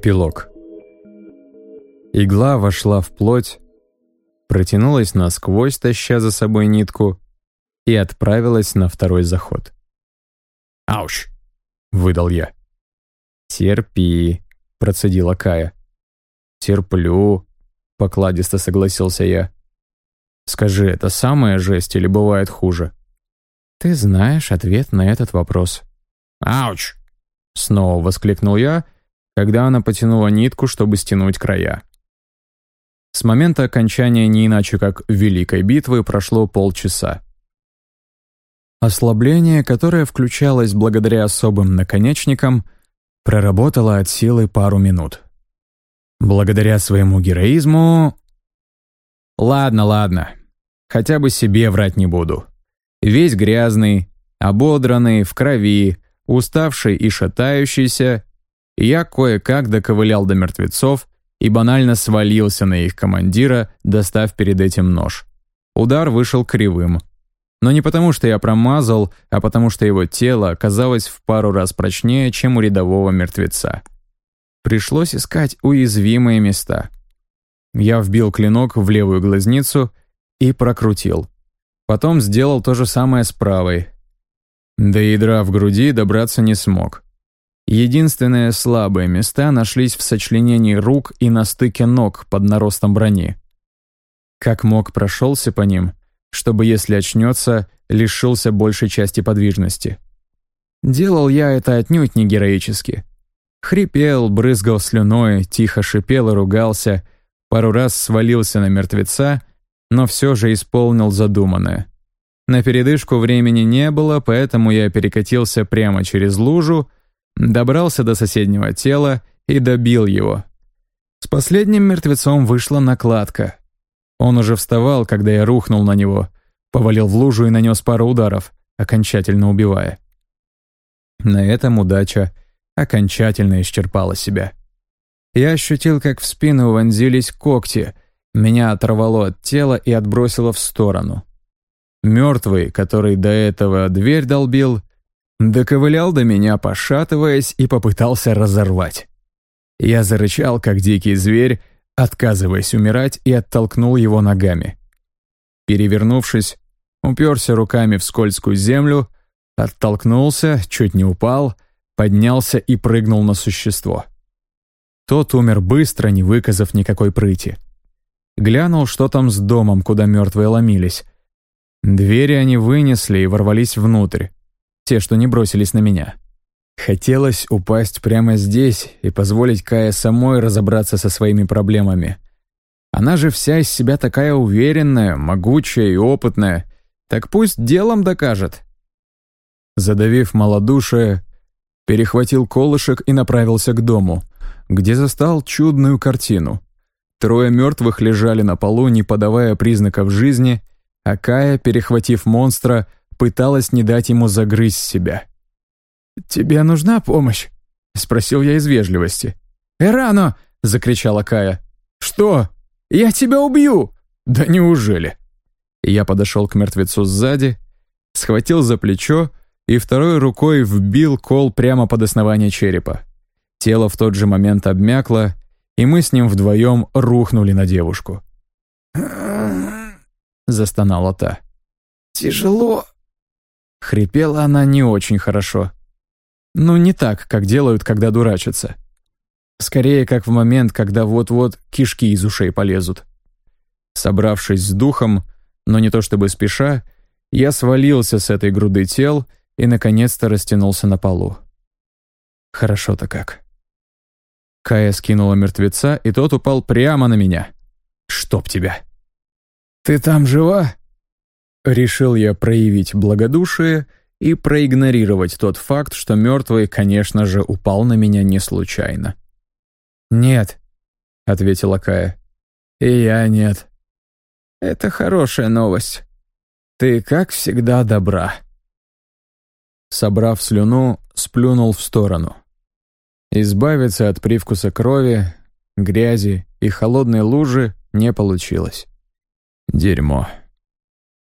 Эпилог. Игла вошла в плоть, протянулась насквозь, таща за собой нитку, и отправилась на второй заход. «Ауч!» — выдал я. «Терпи», — процедила Кая. «Терплю», — покладисто согласился я. «Скажи, это самая жесть или бывает хуже?» «Ты знаешь ответ на этот вопрос». «Ауч!» — снова воскликнул я, когда она потянула нитку, чтобы стянуть края. С момента окончания не иначе как Великой битвы прошло полчаса. Ослабление, которое включалось благодаря особым наконечникам, проработало от силы пару минут. Благодаря своему героизму... Ладно, ладно. Хотя бы себе врать не буду. Весь грязный, ободранный, в крови, уставший и шатающийся, я кое-как доковылял до мертвецов и банально свалился на их командира, достав перед этим нож. Удар вышел кривым. Но не потому, что я промазал, а потому, что его тело оказалось в пару раз прочнее, чем у рядового мертвеца. Пришлось искать уязвимые места. Я вбил клинок в левую глазницу и прокрутил. Потом сделал то же самое с правой. До ядра в груди добраться не смог. Единственные слабые места нашлись в сочленении рук и на стыке ног под наростом брони. Как мог прошелся по ним, чтобы, если очнется, лишился большей части подвижности. Делал я это отнюдь не героически. Хрипел, брызгал слюной, тихо шипел и ругался, пару раз свалился на мертвеца, но все же исполнил задуманное. На передышку времени не было, поэтому я перекатился прямо через лужу, Добрался до соседнего тела и добил его. С последним мертвецом вышла накладка. Он уже вставал, когда я рухнул на него, повалил в лужу и нанес пару ударов, окончательно убивая. На этом удача окончательно исчерпала себя. Я ощутил, как в спину вонзились когти, меня оторвало от тела и отбросило в сторону. Мертвый, который до этого дверь долбил, Доковылял до меня, пошатываясь, и попытался разорвать. Я зарычал, как дикий зверь, отказываясь умирать, и оттолкнул его ногами. Перевернувшись, уперся руками в скользкую землю, оттолкнулся, чуть не упал, поднялся и прыгнул на существо. Тот умер быстро, не выказав никакой прыти. Глянул, что там с домом, куда мертвые ломились. Двери они вынесли и ворвались внутрь те, что не бросились на меня. Хотелось упасть прямо здесь и позволить Кае самой разобраться со своими проблемами. Она же вся из себя такая уверенная, могучая и опытная. Так пусть делом докажет. Задавив малодушие, перехватил колышек и направился к дому, где застал чудную картину. Трое мертвых лежали на полу, не подавая признаков жизни, а Кая, перехватив монстра, пыталась не дать ему загрызть себя. «Тебе нужна помощь?» — спросил я из вежливости. «Эрано!» — закричала Кая. «Что? Я тебя убью!» «Да неужели?» Я подошел к мертвецу сзади, схватил за плечо и второй рукой вбил кол прямо под основание черепа. Тело в тот же момент обмякло, и мы с ним вдвоем рухнули на девушку. Застонала та. «Тяжело», Хрипела она не очень хорошо. Ну, не так, как делают, когда дурачатся. Скорее, как в момент, когда вот-вот кишки из ушей полезут. Собравшись с духом, но не то чтобы спеша, я свалился с этой груды тел и, наконец-то, растянулся на полу. Хорошо-то как. Кая скинула мертвеца, и тот упал прямо на меня. «Чтоб тебя!» «Ты там жива?» Решил я проявить благодушие и проигнорировать тот факт, что мертвый, конечно же, упал на меня не случайно. «Нет», — ответила Кая. «И я нет. Это хорошая новость. Ты, как всегда, добра». Собрав слюну, сплюнул в сторону. Избавиться от привкуса крови, грязи и холодной лужи не получилось. Дерьмо.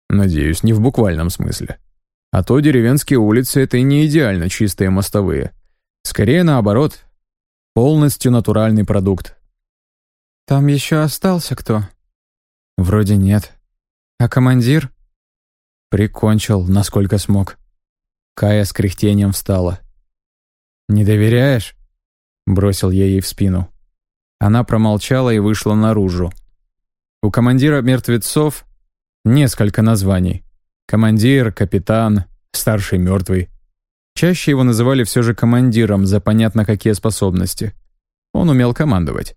Надеюсь, не в буквальном смысле. А то деревенские улицы — это и не идеально чистые мостовые. Скорее наоборот. Полностью натуральный продукт. «Там еще остался кто?» «Вроде нет. А командир?» «Прикончил, насколько смог». Кая с кряхтением встала. «Не доверяешь?» — бросил я ей в спину. Она промолчала и вышла наружу. У командира мертвецов несколько названий. Командир, капитан, старший мертвый. Чаще его называли все же командиром за понятно какие способности. Он умел командовать.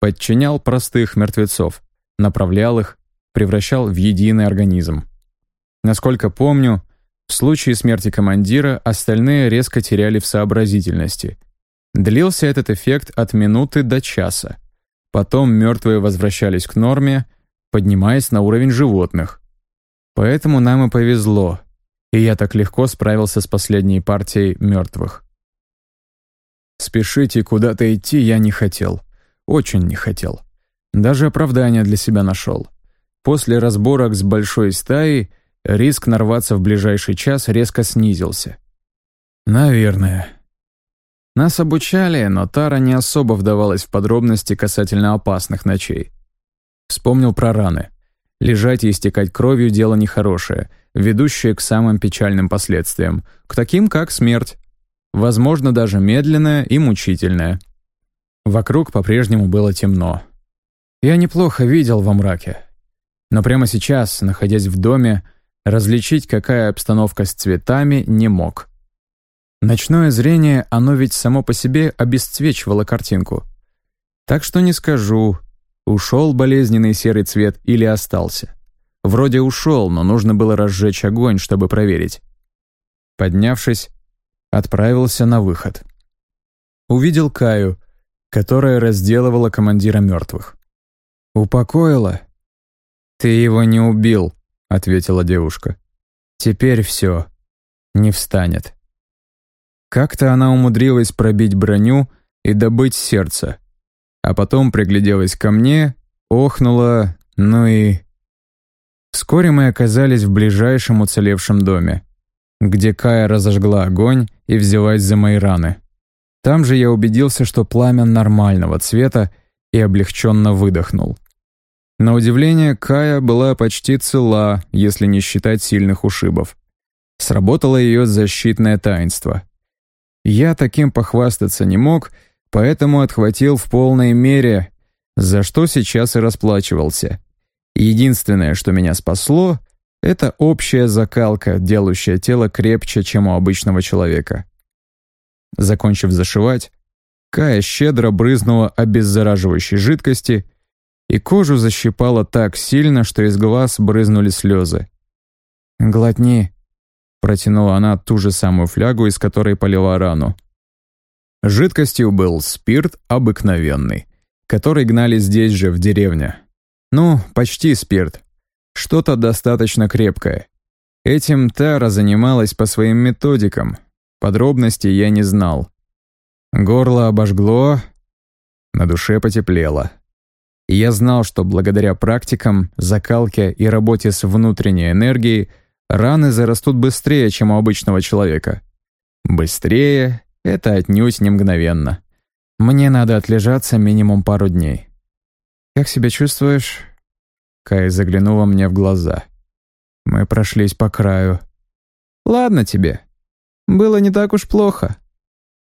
Подчинял простых мертвецов, направлял их, превращал в единый организм. Насколько помню, в случае смерти командира остальные резко теряли в сообразительности. Длился этот эффект от минуты до часа. Потом мертвые возвращались к норме, поднимаясь на уровень животных. Поэтому нам и повезло, и я так легко справился с последней партией мертвых. Спешить и куда-то идти я не хотел. Очень не хотел. Даже оправдание для себя нашел. После разборок с большой стаей риск нарваться в ближайший час резко снизился. Наверное. Нас обучали, но Тара не особо вдавалась в подробности касательно опасных ночей. Вспомнил про раны. Лежать и истекать кровью – дело нехорошее, ведущее к самым печальным последствиям, к таким, как смерть. Возможно, даже медленная и мучительная. Вокруг по-прежнему было темно. Я неплохо видел во мраке. Но прямо сейчас, находясь в доме, различить, какая обстановка с цветами, не мог. Ночное зрение, оно ведь само по себе обесцвечивало картинку. Так что не скажу, ушел болезненный серый цвет или остался. Вроде ушел, но нужно было разжечь огонь, чтобы проверить. Поднявшись, отправился на выход. Увидел Каю, которая разделывала командира мертвых. «Упокоила?» «Ты его не убил», — ответила девушка. «Теперь все. Не встанет». Как-то она умудрилась пробить броню и добыть сердце. А потом пригляделась ко мне, охнула, ну и... Вскоре мы оказались в ближайшем уцелевшем доме, где Кая разожгла огонь и взялась за мои раны. Там же я убедился, что пламя нормального цвета и облегченно выдохнул. На удивление, Кая была почти цела, если не считать сильных ушибов. Сработало ее защитное таинство. Я таким похвастаться не мог, поэтому отхватил в полной мере, за что сейчас и расплачивался. Единственное, что меня спасло, это общая закалка, делающая тело крепче, чем у обычного человека. Закончив зашивать, Кая щедро брызнула обеззараживающей жидкости, и кожу защипала так сильно, что из глаз брызнули слезы. «Глотни», Протянула она ту же самую флягу, из которой полила рану. Жидкостью был спирт обыкновенный, который гнали здесь же, в деревне. Ну, почти спирт. Что-то достаточно крепкое. Этим Тара занималась по своим методикам. Подробностей я не знал. Горло обожгло, на душе потеплело. я знал, что благодаря практикам, закалке и работе с внутренней энергией раны зарастут быстрее, чем у обычного человека. Быстрее — это отнюдь не мгновенно. Мне надо отлежаться минимум пару дней. «Как себя чувствуешь?» Кай заглянула мне в глаза. Мы прошлись по краю. «Ладно тебе. Было не так уж плохо».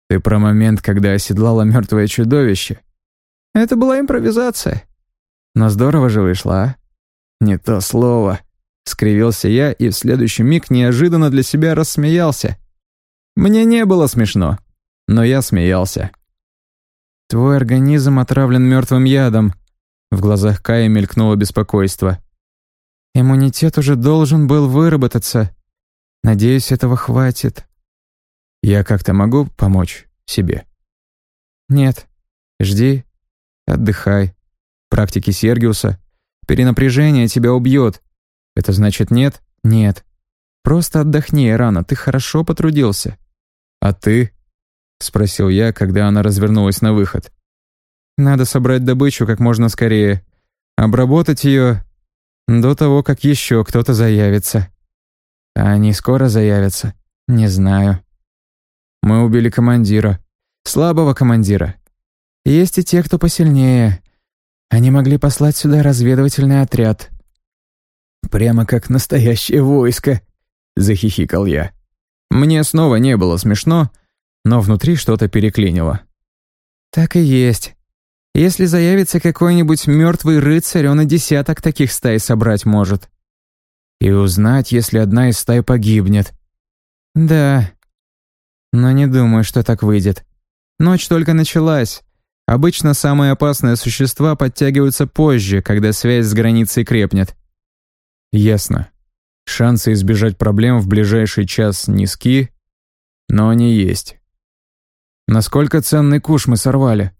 «Ты про момент, когда оседлала мертвое чудовище?» «Это была импровизация». «Но здорово же вышло, а?» «Не то слово», Скривился я и в следующий миг неожиданно для себя рассмеялся. Мне не было смешно, но я смеялся. «Твой организм отравлен мертвым ядом», — в глазах Кая мелькнуло беспокойство. «Иммунитет уже должен был выработаться. Надеюсь, этого хватит». «Я как-то могу помочь себе?» «Нет. Жди. Отдыхай. Практики Сергиуса. Перенапряжение тебя убьет. Это значит нет? Нет. Просто отдохни, рано, ты хорошо потрудился. А ты? Спросил я, когда она развернулась на выход. Надо собрать добычу как можно скорее. Обработать ее до того, как еще кто-то заявится. А они скоро заявятся? Не знаю. Мы убили командира. Слабого командира. Есть и те, кто посильнее. Они могли послать сюда разведывательный отряд». «Прямо как настоящее войско», — захихикал я. Мне снова не было смешно, но внутри что-то переклинило. «Так и есть. Если заявится какой-нибудь мертвый рыцарь, он и десяток таких стай собрать может. И узнать, если одна из стай погибнет. Да, но не думаю, что так выйдет. Ночь только началась. Обычно самые опасные существа подтягиваются позже, когда связь с границей крепнет. Ясно. Шансы избежать проблем в ближайший час низки, но они есть. Насколько ценный куш мы сорвали?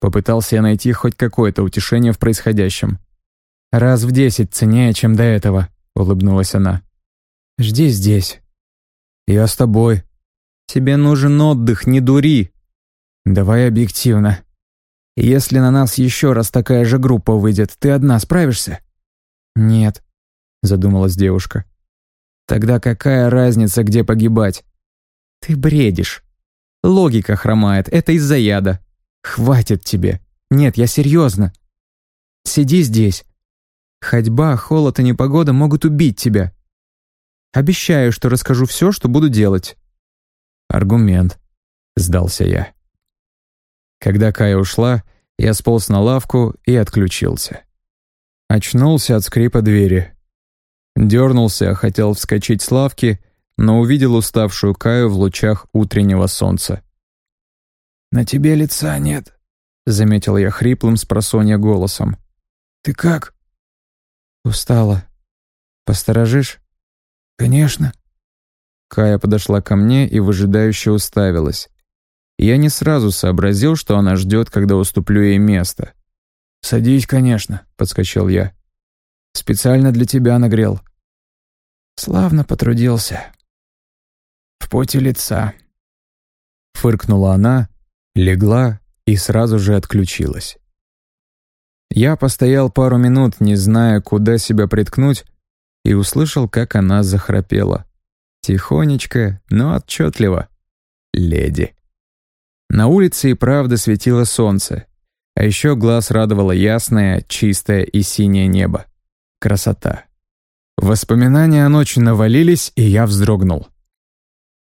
Попытался я найти хоть какое-то утешение в происходящем. «Раз в десять ценнее, чем до этого», — улыбнулась она. «Жди здесь». «Я с тобой». «Тебе нужен отдых, не дури». «Давай объективно. Если на нас еще раз такая же группа выйдет, ты одна справишься?» «Нет», — задумалась девушка. «Тогда какая разница, где погибать?» «Ты бредишь. Логика хромает, это из-за яда. Хватит тебе. Нет, я серьезно. Сиди здесь. Ходьба, холод и непогода могут убить тебя. Обещаю, что расскажу все, что буду делать. Аргумент. Сдался я. Когда Кая ушла, я сполз на лавку и отключился. Очнулся от скрипа двери. Дернулся, хотел вскочить с лавки, но увидел уставшую Каю в лучах утреннего солнца. «На тебе лица нет», — заметил я хриплым с голосом. «Ты как?» «Устала. Посторожишь?» «Конечно». Кая подошла ко мне и выжидающе уставилась. Я не сразу сообразил, что она ждет, когда уступлю ей место. «Садись, конечно», — подскочил я. «Специально для тебя нагрел». Славно потрудился. В поте лица. Фыркнула она, легла и сразу же отключилась. Я постоял пару минут, не зная, куда себя приткнуть, и услышал, как она захрапела. Тихонечко, но отчетливо. Леди. На улице и правда светило солнце, а еще глаз радовало ясное, чистое и синее небо. Красота. Воспоминания о ночи навалились, и я вздрогнул.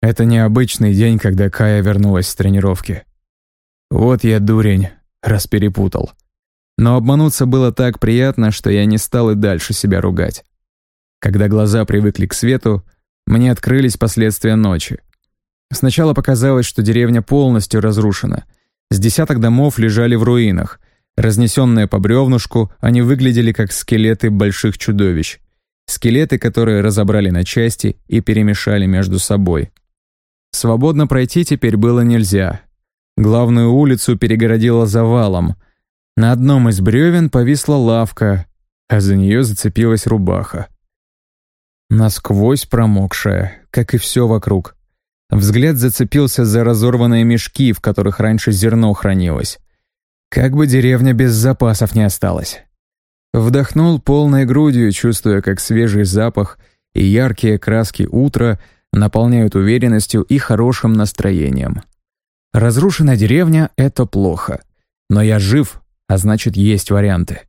Это необычный день, когда Кая вернулась с тренировки. Вот я дурень, раз перепутал. Но обмануться было так приятно, что я не стал и дальше себя ругать. Когда глаза привыкли к свету, мне открылись последствия ночи. Сначала показалось, что деревня полностью разрушена. С десяток домов лежали в руинах. Разнесенные по бревнушку, они выглядели как скелеты больших чудовищ. Скелеты, которые разобрали на части и перемешали между собой. Свободно пройти теперь было нельзя. Главную улицу перегородило завалом. На одном из бревен повисла лавка, а за нее зацепилась рубаха. Насквозь промокшая, как и все вокруг. Взгляд зацепился за разорванные мешки, в которых раньше зерно хранилось. Как бы деревня без запасов не осталась. Вдохнул полной грудью, чувствуя, как свежий запах и яркие краски утра наполняют уверенностью и хорошим настроением. Разрушенная деревня — это плохо. Но я жив, а значит, есть варианты.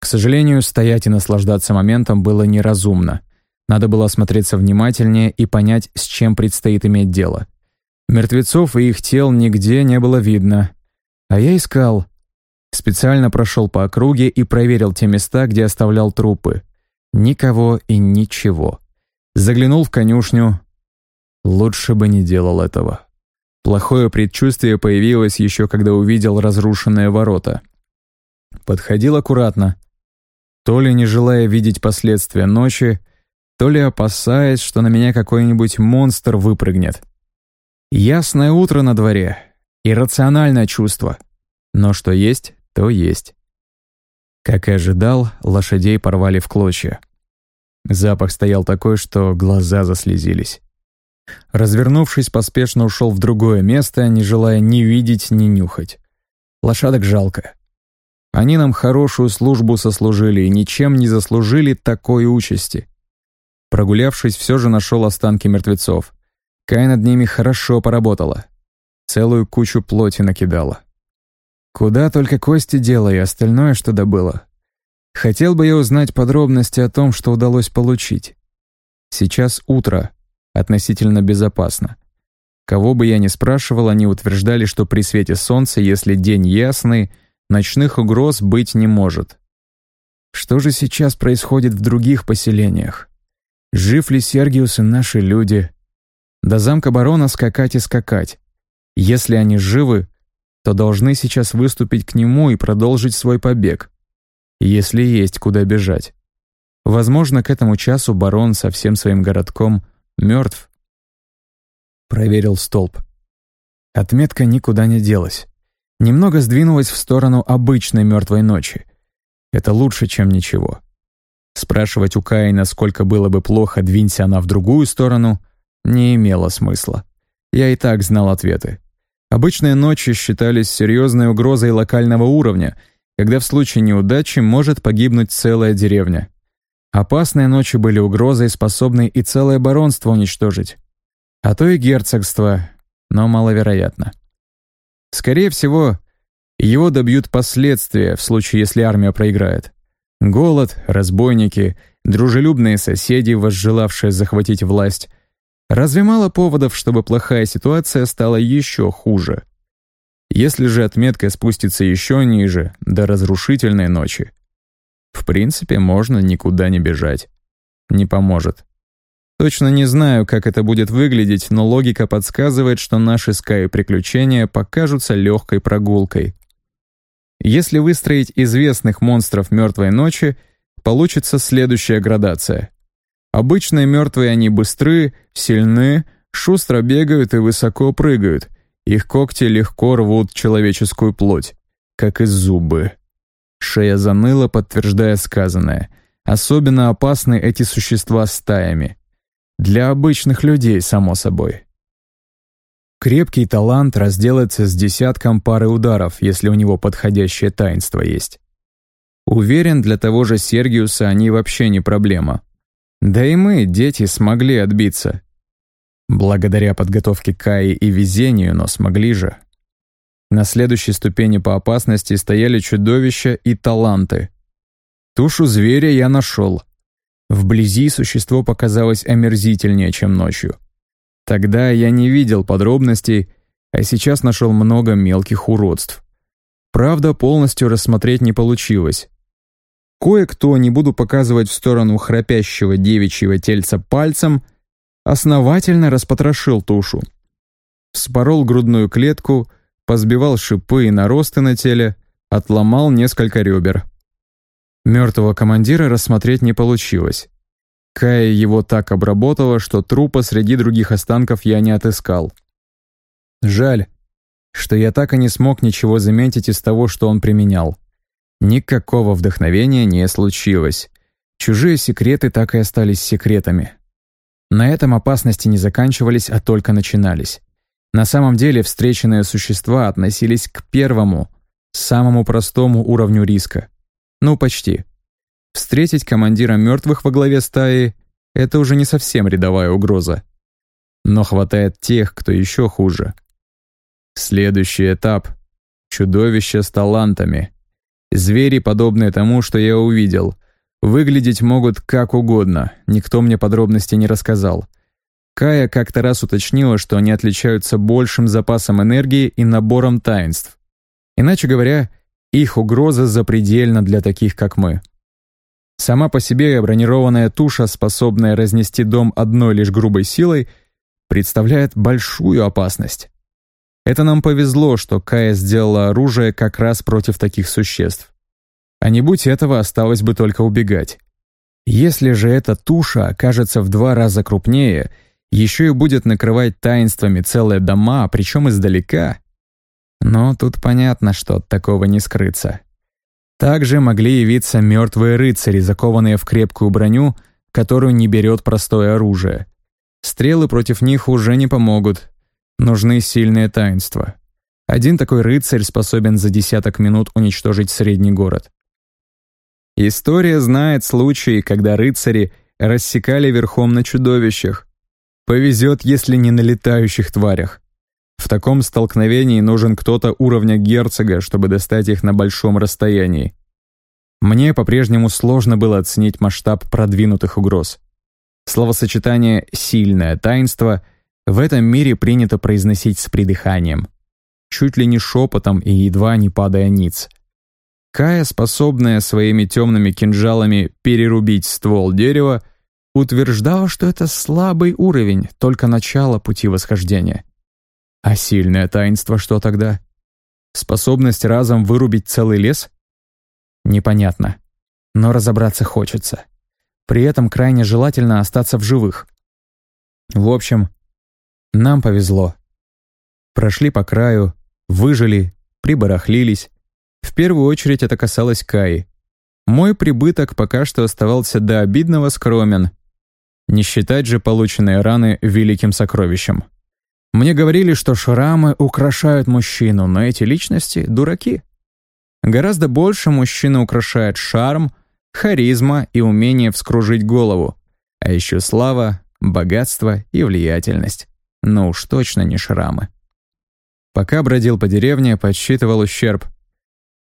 К сожалению, стоять и наслаждаться моментом было неразумно. Надо было осмотреться внимательнее и понять, с чем предстоит иметь дело. Мертвецов и их тел нигде не было видно. А я искал. Специально прошел по округе и проверил те места, где оставлял трупы. Никого и ничего. Заглянул в конюшню. Лучше бы не делал этого. Плохое предчувствие появилось еще когда увидел разрушенные ворота. Подходил аккуратно. То ли не желая видеть последствия ночи, то ли опасаясь, что на меня какой-нибудь монстр выпрыгнет. Ясное утро на дворе. Иррациональное чувство. Но что есть, то есть. Как и ожидал, лошадей порвали в клочья. Запах стоял такой, что глаза заслезились. Развернувшись, поспешно ушел в другое место, не желая ни видеть, ни нюхать. Лошадок жалко. Они нам хорошую службу сослужили и ничем не заслужили такой участи. Прогулявшись, все же нашел останки мертвецов. Кай над ними хорошо поработала. Целую кучу плоти накидала. Куда только кости дело и остальное, что добыло. Хотел бы я узнать подробности о том, что удалось получить. Сейчас утро, относительно безопасно. Кого бы я ни спрашивал, они утверждали, что при свете солнца, если день ясный, ночных угроз быть не может. Что же сейчас происходит в других поселениях? Жив ли Сергиус и наши люди? До замка барона скакать и скакать. Если они живы, то должны сейчас выступить к нему и продолжить свой побег. Если есть куда бежать. Возможно, к этому часу барон со всем своим городком мертв. Проверил столб. Отметка никуда не делась. Немного сдвинулась в сторону обычной мертвой ночи. Это лучше, чем ничего. Спрашивать у Каи, насколько было бы плохо, двинься она в другую сторону, не имело смысла. Я и так знал ответы. Обычные ночи считались серьезной угрозой локального уровня, когда в случае неудачи может погибнуть целая деревня. Опасные ночи были угрозой, способной и целое баронство уничтожить. А то и герцогство, но маловероятно. Скорее всего, его добьют последствия в случае, если армия проиграет. Голод, разбойники, дружелюбные соседи, возжелавшие захватить власть, Разве мало поводов, чтобы плохая ситуация стала еще хуже? Если же отметка спустится еще ниже, до разрушительной ночи, в принципе, можно никуда не бежать. Не поможет. Точно не знаю, как это будет выглядеть, но логика подсказывает, что наши скай-приключения покажутся легкой прогулкой. Если выстроить известных монстров мертвой ночи, получится следующая градация. Обычные мертвые они быстры, сильны, шустро бегают и высоко прыгают. Их когти легко рвут человеческую плоть, как и зубы. Шея заныла, подтверждая сказанное. Особенно опасны эти существа стаями. Для обычных людей, само собой. Крепкий талант разделается с десятком пары ударов, если у него подходящее таинство есть. Уверен, для того же Сергиуса они вообще не проблема. Да и мы, дети, смогли отбиться. Благодаря подготовке Каи и везению, но смогли же. На следующей ступени по опасности стояли чудовища и таланты. Тушу зверя я нашел. Вблизи существо показалось омерзительнее, чем ночью. Тогда я не видел подробностей, а сейчас нашел много мелких уродств. Правда, полностью рассмотреть не получилось. Кое-кто, не буду показывать в сторону храпящего девичьего тельца пальцем, основательно распотрошил тушу. Вспорол грудную клетку, позбивал шипы и наросты на теле, отломал несколько ребер. Мертвого командира рассмотреть не получилось. Кая его так обработала, что трупа среди других останков я не отыскал. Жаль, что я так и не смог ничего заметить из того, что он применял. Никакого вдохновения не случилось. Чужие секреты так и остались секретами. На этом опасности не заканчивались, а только начинались. На самом деле встреченные существа относились к первому, самому простому уровню риска. Ну, почти. Встретить командира мертвых во главе стаи — это уже не совсем рядовая угроза. Но хватает тех, кто еще хуже. Следующий этап — чудовище с талантами — Звери, подобные тому, что я увидел. Выглядеть могут как угодно, никто мне подробностей не рассказал. Кая как-то раз уточнила, что они отличаются большим запасом энергии и набором таинств. Иначе говоря, их угроза запредельна для таких, как мы. Сама по себе бронированная туша, способная разнести дом одной лишь грубой силой, представляет большую опасность. Это нам повезло, что Кая сделала оружие как раз против таких существ. А не будь этого, осталось бы только убегать. Если же эта туша окажется в два раза крупнее, еще и будет накрывать таинствами целые дома, причем издалека. Но тут понятно, что от такого не скрыться. Также могли явиться мертвые рыцари, закованные в крепкую броню, которую не берет простое оружие. Стрелы против них уже не помогут, Нужны сильные таинства. Один такой рыцарь способен за десяток минут уничтожить средний город. История знает случаи, когда рыцари рассекали верхом на чудовищах. Повезет, если не на летающих тварях. В таком столкновении нужен кто-то уровня герцога, чтобы достать их на большом расстоянии. Мне по-прежнему сложно было оценить масштаб продвинутых угроз. Словосочетание «сильное таинство» в этом мире принято произносить с придыханием. Чуть ли не шепотом и едва не падая ниц. Кая, способная своими темными кинжалами перерубить ствол дерева, утверждала, что это слабый уровень, только начало пути восхождения. А сильное таинство что тогда? Способность разом вырубить целый лес? Непонятно. Но разобраться хочется. При этом крайне желательно остаться в живых. В общем, нам повезло. Прошли по краю, выжили, прибарахлились. В первую очередь это касалось Каи. Мой прибыток пока что оставался до обидного скромен. Не считать же полученные раны великим сокровищем. Мне говорили, что шрамы украшают мужчину, но эти личности — дураки. Гораздо больше мужчина украшает шарм, харизма и умение вскружить голову, а еще слава, богатство и влиятельность. Но уж точно не шрамы. Пока бродил по деревне, подсчитывал ущерб.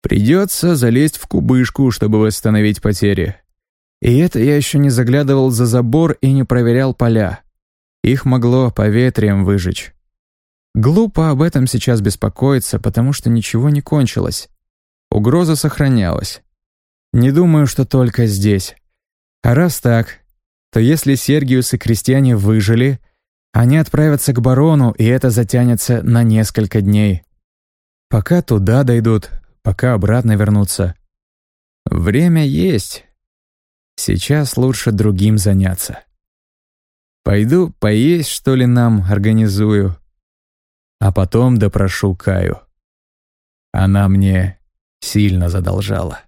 Придется залезть в кубышку, чтобы восстановить потери. И это я еще не заглядывал за забор и не проверял поля. Их могло по ветриям выжечь. Глупо об этом сейчас беспокоиться, потому что ничего не кончилось. Угроза сохранялась. Не думаю, что только здесь. А раз так, то если Сергиус и крестьяне выжили, они отправятся к барону, и это затянется на несколько дней. Пока туда дойдут, пока обратно вернутся. Время есть. Сейчас лучше другим заняться. Пойду поесть, что ли, нам организую а потом допрошу Каю. Она мне сильно задолжала.